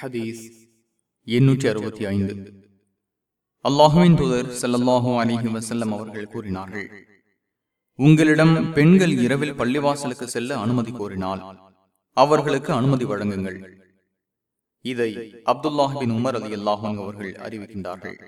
ஹதீஸ் எண்ணூற்றி அறுபத்தி ஐந்து. அல்லாஹுவின் தூதர் ஸல்லல்லாஹு அலிஹி வசல்லம் அவர்கள் கூறினார்கள் உங்களிடம் பெண்கள் இரவில் பள்ளிவாசலுக்கு செல்ல அனுமதி கோரினால் அவர்களுக்கு அனுமதி வழங்குங்கள். இதை அப்துல்லாஹின் உமர் அலி அல்லாஹன் அவர்கள் அறிவிக்கின்றார்கள்.